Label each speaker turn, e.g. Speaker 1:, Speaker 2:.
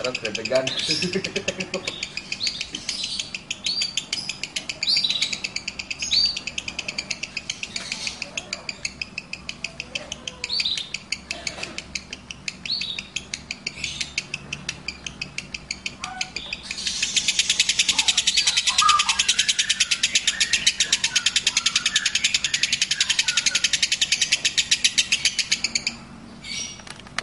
Speaker 1: Terus grebegan.